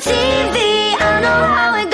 TV, I know how it goes.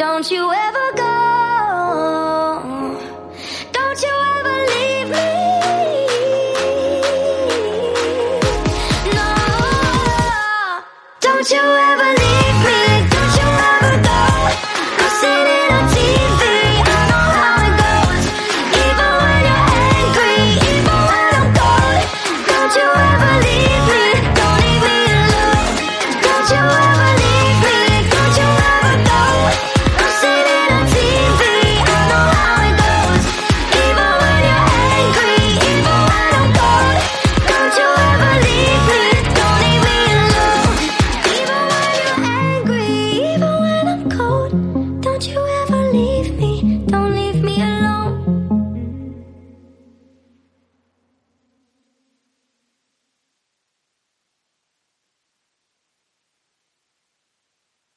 Don't you ever go. Don't you ever leave me. No. Don't you ever leave